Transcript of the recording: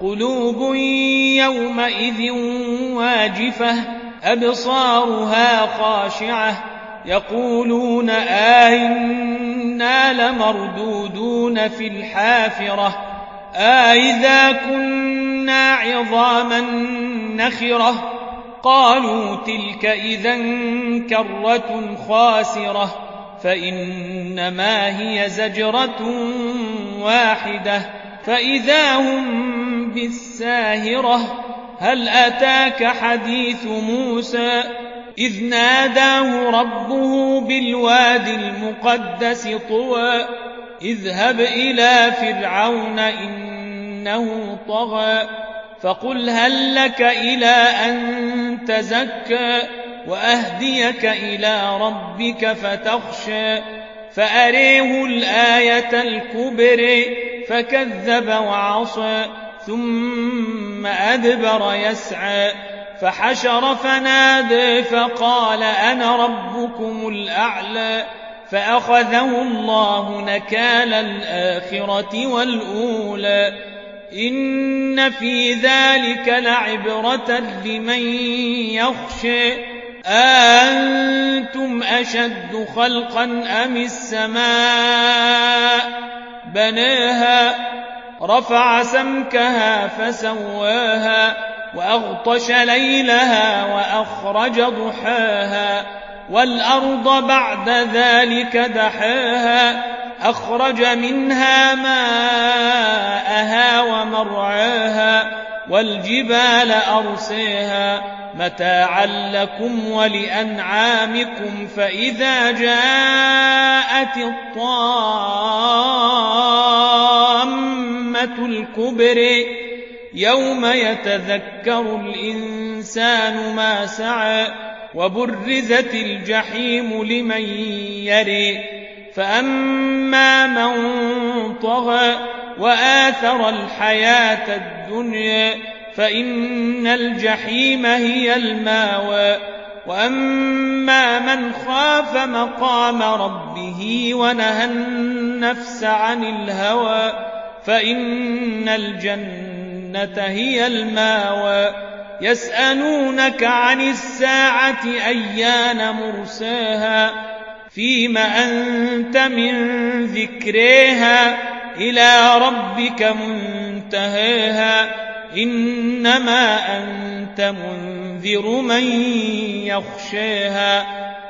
قلوب يومئذ واجفة أبصارها خاشعة يقولون آئنا لمردودون في الحافرة آئذا كنا عظاما نخرة قالوا تلك إذا كرة خاسرة فإنما هي زجرة واحدة فإذا هم بالساهرة هل أتاك حديث موسى إذ ناداه ربه بالواد المقدس طوى اذهب إلى فرعون إنه طغى فقل هل لك إلى أن تزكى وأهديك إلى ربك فتخشى فأريه الآية الكبر فكذب وعصى ثم أدبر يسعى فحشر فنادى فقال أنا ربكم الأعلى فأخذه الله نكال الآخرة والأولى إن في ذلك لعبرة لمن يخشى أنتم أشد خلقا أم السماء بناها رفع سمكها فسواها وأغطش ليلها وأخرج ضحاها والأرض بعد ذلك دحاها أخرج منها ماءها ومرعاها والجبال أرسيها متاعا لكم ولأنعامكم فإذا جاءت الطامة الكبر يوم يتذكر الإنسان ما سعى وبرزت الجحيم لمن يري فأما من طغى وآثر الحياة الدنيا فإن الجحيم هي الماوى وأما من خاف مقام ربه ونهى النفس عن الهوى فإن الجنة هي المأوى. يسألونك عن الساعة أيان مرساها. فيم أنت من ذكريها إلى ربك منتهاها. إنما أنت منذر من يخشاها.